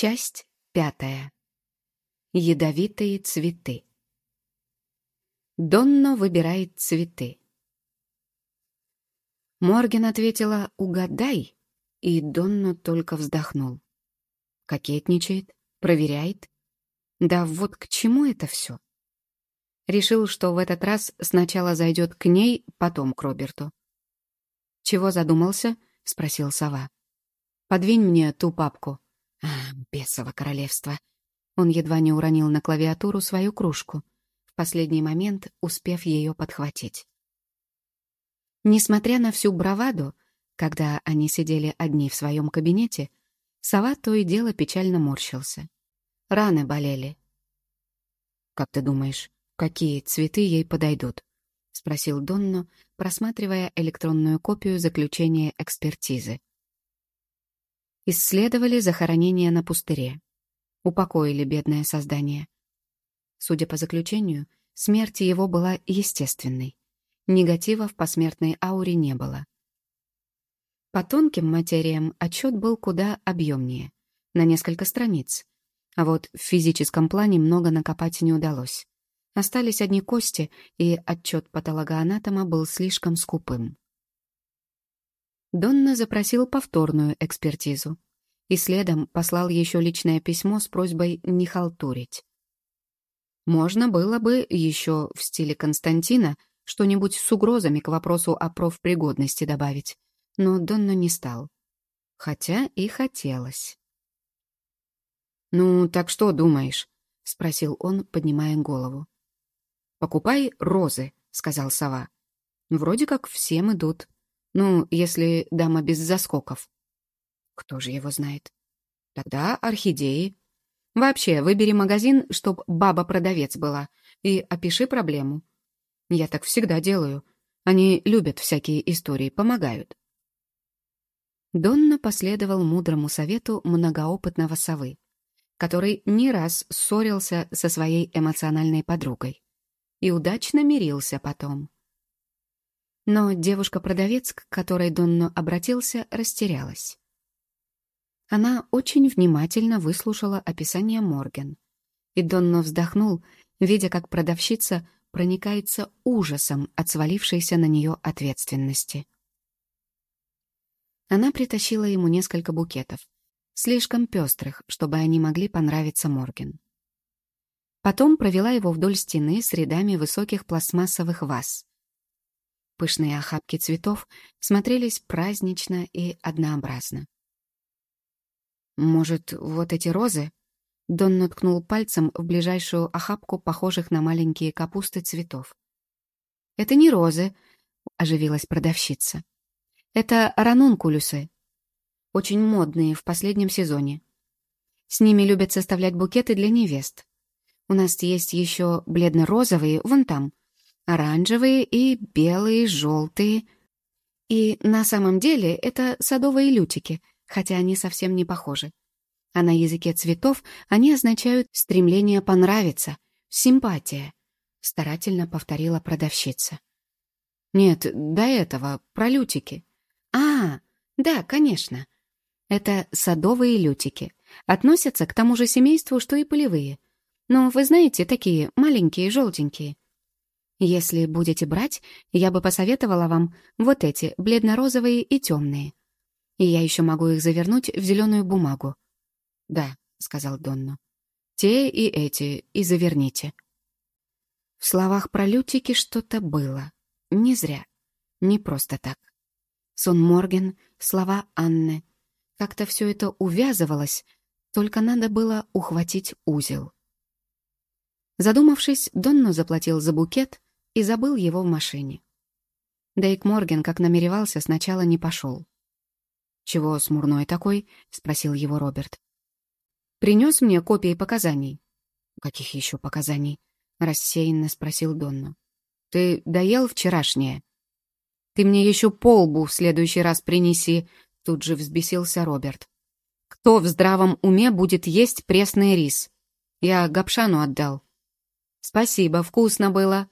Часть пятая. Ядовитые цветы. Донно выбирает цветы. Морген ответила «Угадай», и Донно только вздохнул. Кокетничает, проверяет. Да вот к чему это все? Решил, что в этот раз сначала зайдет к ней, потом к Роберту. «Чего задумался?» — спросил сова. «Подвинь мне ту папку». «А, бесово королевство!» Он едва не уронил на клавиатуру свою кружку, в последний момент успев ее подхватить. Несмотря на всю браваду, когда они сидели одни в своем кабинете, сова то и дело печально морщился. Раны болели. «Как ты думаешь, какие цветы ей подойдут?» — спросил Донно, просматривая электронную копию заключения экспертизы. Исследовали захоронение на пустыре. Упокоили бедное создание. Судя по заключению, смерть его была естественной. Негатива в посмертной ауре не было. По тонким материям отчет был куда объемнее, на несколько страниц. А вот в физическом плане много накопать не удалось. Остались одни кости, и отчет патологоанатома был слишком скупым. Донна запросил повторную экспертизу и следом послал еще личное письмо с просьбой не халтурить. Можно было бы еще в стиле Константина что-нибудь с угрозами к вопросу о профпригодности добавить, но Донна не стал. Хотя и хотелось. «Ну, так что думаешь?» — спросил он, поднимая голову. «Покупай розы», — сказал сова. «Вроде как всем идут. Ну, если дама без заскоков. Кто же его знает? Тогда орхидеи. Вообще, выбери магазин, чтоб баба-продавец была, и опиши проблему. Я так всегда делаю. Они любят всякие истории, помогают. Донна последовал мудрому совету многоопытного совы, который не раз ссорился со своей эмоциональной подругой и удачно мирился потом. Но девушка-продавец, к которой Донно обратился, растерялась. Она очень внимательно выслушала описание Морген. И Донно вздохнул, видя, как продавщица проникается ужасом от свалившейся на нее ответственности. Она притащила ему несколько букетов, слишком пестрых, чтобы они могли понравиться Морген. Потом провела его вдоль стены с рядами высоких пластмассовых ваз. Пышные охапки цветов смотрелись празднично и однообразно. «Может, вот эти розы?» Дон наткнул пальцем в ближайшую охапку похожих на маленькие капусты цветов. «Это не розы», — оживилась продавщица. «Это ранункулюсы. Очень модные в последнем сезоне. С ними любят составлять букеты для невест. У нас есть еще бледно-розовые, вон там, оранжевые и белые, желтые. И на самом деле это садовые лютики, хотя они совсем не похожи. А на языке цветов они означают стремление понравиться, симпатия, старательно повторила продавщица. Нет, до этого, про лютики. А, да, конечно. Это садовые лютики. Относятся к тому же семейству, что и полевые. Но вы знаете, такие маленькие, желтенькие. Если будете брать, я бы посоветовала вам вот эти, бледно-розовые и темные. И я еще могу их завернуть в зеленую бумагу. «Да», — сказал Донну. «Те и эти, и заверните». В словах про лютики что-то было. Не зря. Не просто так. Сон Морген, слова Анны. Как-то все это увязывалось, только надо было ухватить узел. Задумавшись, Донну заплатил за букет и забыл его в машине. Дейк Морген, как намеревался, сначала не пошел. «Чего смурной такой?» — спросил его Роберт. «Принес мне копии показаний». «Каких еще показаний?» — рассеянно спросил Донну. «Ты доел вчерашнее?» «Ты мне еще полбу в следующий раз принеси», — тут же взбесился Роберт. «Кто в здравом уме будет есть пресный рис? Я Гапшану отдал». «Спасибо, вкусно было».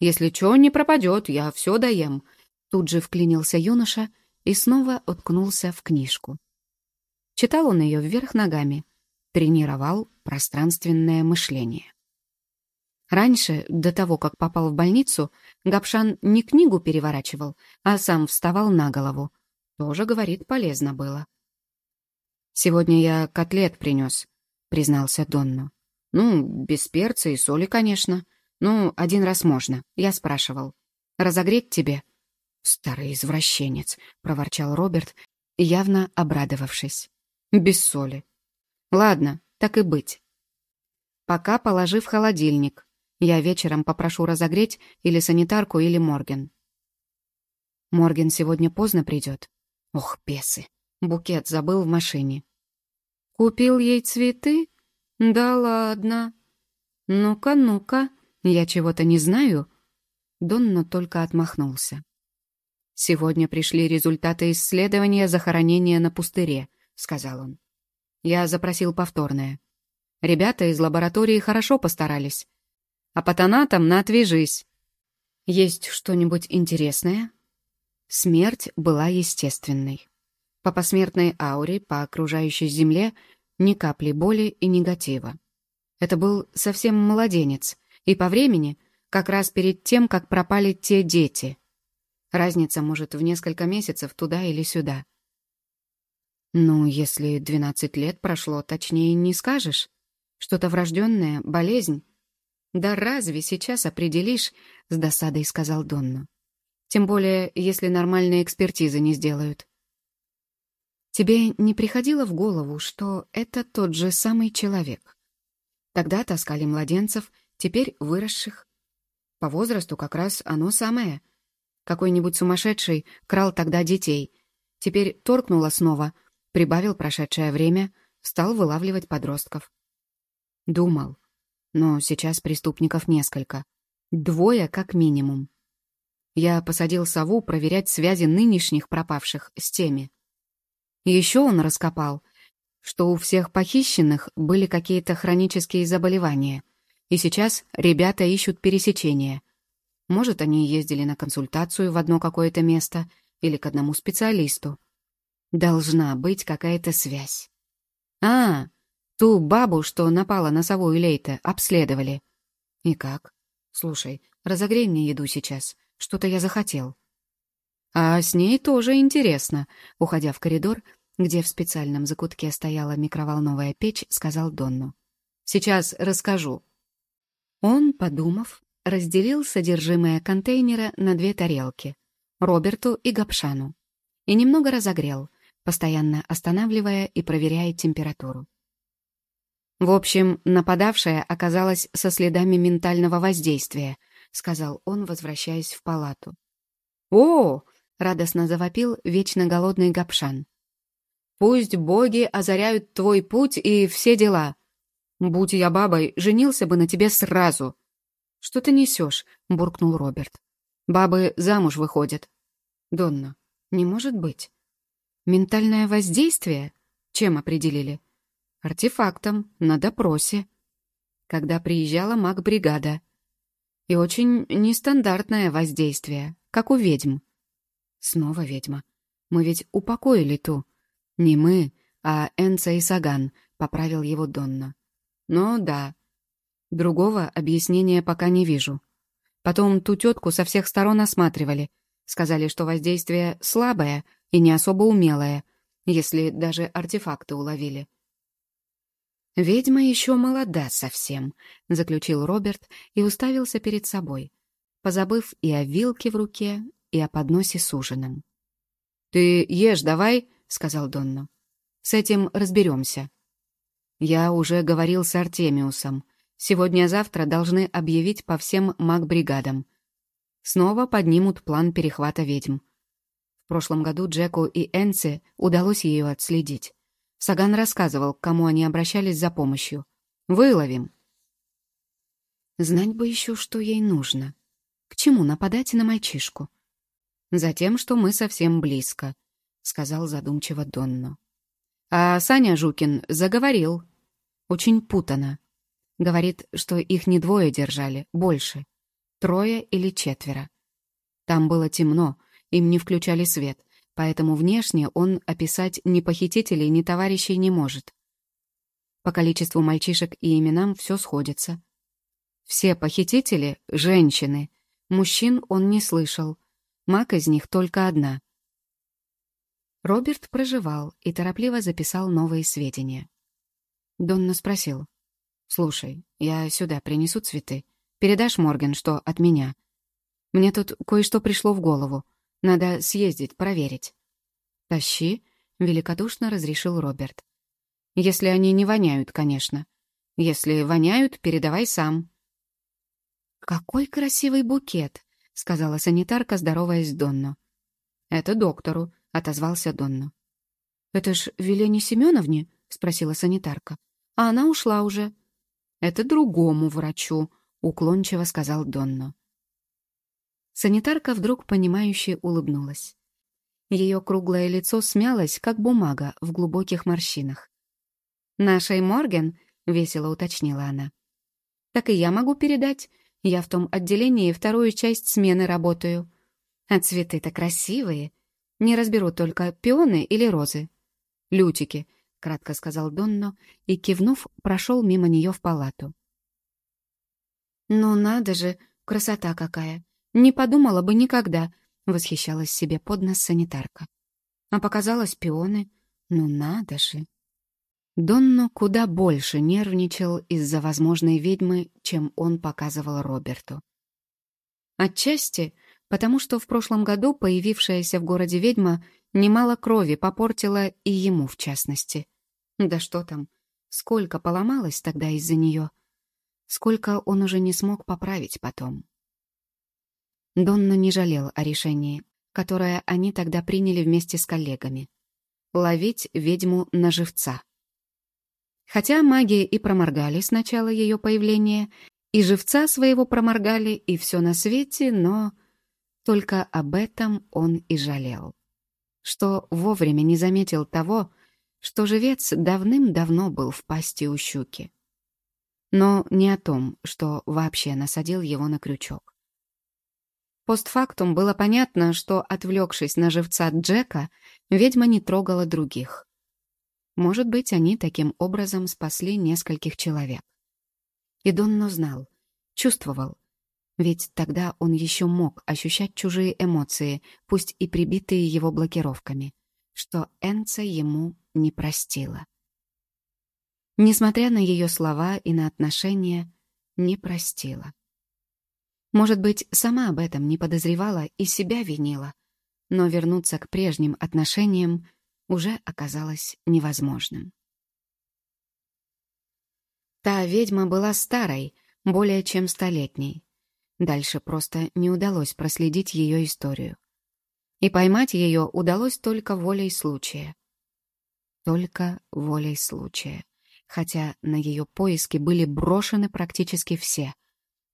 «Если чё, не пропадет, я все доем», — тут же вклинился юноша и снова уткнулся в книжку. Читал он ее вверх ногами, тренировал пространственное мышление. Раньше, до того, как попал в больницу, Гапшан не книгу переворачивал, а сам вставал на голову. Тоже, говорит, полезно было. «Сегодня я котлет принес», — признался Донну. «Ну, без перца и соли, конечно. Ну, один раз можно», — я спрашивал. «Разогреть тебе?» «Старый извращенец», — проворчал Роберт, явно обрадовавшись. «Без соли». «Ладно, так и быть. Пока положи в холодильник. Я вечером попрошу разогреть или санитарку, или Морген». «Морген сегодня поздно придет?» «Ох, бесы! Букет забыл в машине». «Купил ей цветы? Да ладно. Ну-ка, ну-ка, я чего-то не знаю?» Донно только отмахнулся. «Сегодня пришли результаты исследования захоронения на пустыре», — сказал он. Я запросил повторное. Ребята из лаборатории хорошо постарались. А патонатом наотвяжись. Есть что-нибудь интересное? Смерть была естественной. По посмертной ауре, по окружающей земле, ни капли боли и негатива. Это был совсем младенец, и по времени, как раз перед тем, как пропали те дети. Разница может в несколько месяцев туда или сюда. Ну, если двенадцать лет прошло, точнее не скажешь. Что-то врожденное, болезнь. Да разве сейчас определишь, с досадой сказал Донну. Тем более, если нормальные экспертизы не сделают. Тебе не приходило в голову, что это тот же самый человек? Тогда таскали младенцев, теперь выросших. По возрасту как раз оно самое. Какой-нибудь сумасшедший крал тогда детей. Теперь торкнуло снова — Прибавил прошедшее время, стал вылавливать подростков. Думал. Но сейчас преступников несколько. Двое как минимум. Я посадил сову проверять связи нынешних пропавших с теми. Еще он раскопал, что у всех похищенных были какие-то хронические заболевания, и сейчас ребята ищут пересечения. Может, они ездили на консультацию в одно какое-то место или к одному специалисту. Должна быть какая-то связь. А, ту бабу, что напала на сову и Лейта, обследовали. И как? Слушай, разогрей мне еду сейчас. Что-то я захотел. А с ней тоже интересно. Уходя в коридор, где в специальном закутке стояла микроволновая печь, сказал Донну. Сейчас расскажу. Он, подумав, разделил содержимое контейнера на две тарелки — Роберту и Гапшану. И немного разогрел, постоянно останавливая и проверяя температуру. «В общем, нападавшая оказалась со следами ментального воздействия», — сказал он, возвращаясь в палату. «О!» — радостно завопил вечно голодный Гапшан. «Пусть боги озаряют твой путь и все дела. Будь я бабой, женился бы на тебе сразу». «Что ты несешь?» — буркнул Роберт. «Бабы замуж выходят». «Донна, не может быть». Ментальное воздействие? Чем определили? Артефактом, на допросе. Когда приезжала маг-бригада. И очень нестандартное воздействие, как у ведьм. Снова ведьма. Мы ведь упокоили ту. Не мы, а Энца и Саган, поправил его Донна. Но да. Другого объяснения пока не вижу. Потом ту тетку со всех сторон осматривали. Сказали, что воздействие слабое — и не особо умелая, если даже артефакты уловили. «Ведьма еще молода совсем», — заключил Роберт и уставился перед собой, позабыв и о вилке в руке, и о подносе с ужином. «Ты ешь давай», — сказал Донну. «С этим разберемся». «Я уже говорил с Артемиусом. Сегодня-завтра должны объявить по всем маг-бригадам. Снова поднимут план перехвата ведьм прошлом году Джеку и Энси удалось ее отследить. Саган рассказывал, к кому они обращались за помощью. «Выловим». Знать бы еще, что ей нужно. К чему нападать на мальчишку? «Затем, что мы совсем близко», — сказал задумчиво Донно. А Саня Жукин заговорил. Очень путано. Говорит, что их не двое держали, больше. Трое или четверо. Там было темно, им не включали свет, поэтому внешне он описать ни похитителей, ни товарищей не может. По количеству мальчишек и именам все сходится. Все похитители — женщины. Мужчин он не слышал. Мак из них только одна. Роберт проживал и торопливо записал новые сведения. Донна спросил. «Слушай, я сюда принесу цветы. Передашь Морген, что от меня? Мне тут кое-что пришло в голову. Надо съездить, проверить». «Тащи», — великодушно разрешил Роберт. «Если они не воняют, конечно. Если воняют, передавай сам». «Какой красивый букет», — сказала санитарка, здороваясь с Донну. «Это доктору», — отозвался Донну. «Это ж Велене Семеновне?» — спросила санитарка. «А она ушла уже». «Это другому врачу», — уклончиво сказал Донну. Санитарка вдруг понимающе улыбнулась. Ее круглое лицо смялось, как бумага в глубоких морщинах. «Нашей Морген?» — весело уточнила она. «Так и я могу передать. Я в том отделении вторую часть смены работаю. А цветы-то красивые. Не разберу только пионы или розы. «Лютики», — кратко сказал Донно и, кивнув, прошел мимо нее в палату. «Ну надо же, красота какая! Не подумала бы никогда!» — восхищалась себе под нос санитарка. А показалось пионы. Ну надо же! Донно куда больше нервничал из-за возможной ведьмы, чем он показывал Роберту. Отчасти потому что в прошлом году появившаяся в городе ведьма немало крови попортила и ему в частности. Да что там, сколько поломалось тогда из-за нее, сколько он уже не смог поправить потом. Донна не жалел о решении, которое они тогда приняли вместе с коллегами — ловить ведьму на живца. Хотя маги и проморгали с начала ее появления, и живца своего проморгали, и все на свете, но только об этом он и жалел. Что вовремя не заметил того, что живец давным-давно был в пасти у щуки. Но не о том, что вообще насадил его на крючок. Постфактум было понятно, что, отвлекшись на живца Джека, ведьма не трогала других. Может быть, они таким образом спасли нескольких человек. И Донно знал, чувствовал, ведь тогда он еще мог ощущать чужие эмоции, пусть и прибитые его блокировками, что Энца ему не простила. Несмотря на ее слова и на отношения, не простила. Может быть, сама об этом не подозревала и себя винила, но вернуться к прежним отношениям уже оказалось невозможным. Та ведьма была старой, более чем столетней. Дальше просто не удалось проследить ее историю. И поймать ее удалось только волей случая. Только волей случая. Хотя на ее поиски были брошены практически все.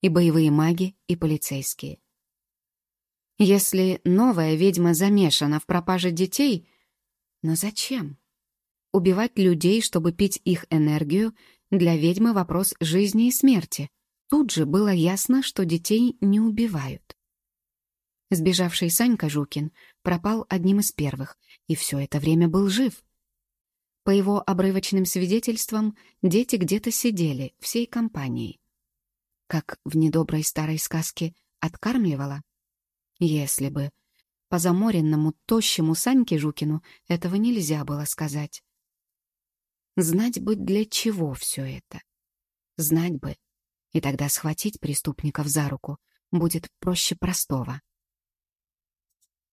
И боевые маги, и полицейские. Если новая ведьма замешана в пропаже детей, но зачем? Убивать людей, чтобы пить их энергию, для ведьмы вопрос жизни и смерти. Тут же было ясно, что детей не убивают. Сбежавший Санька Жукин пропал одним из первых, и все это время был жив. По его обрывочным свидетельствам, дети где-то сидели, всей компанией. Как в недоброй старой сказке «Откармливала»? Если бы. По заморенному, тощему Саньке Жукину этого нельзя было сказать. Знать бы, для чего все это. Знать бы, и тогда схватить преступников за руку будет проще простого.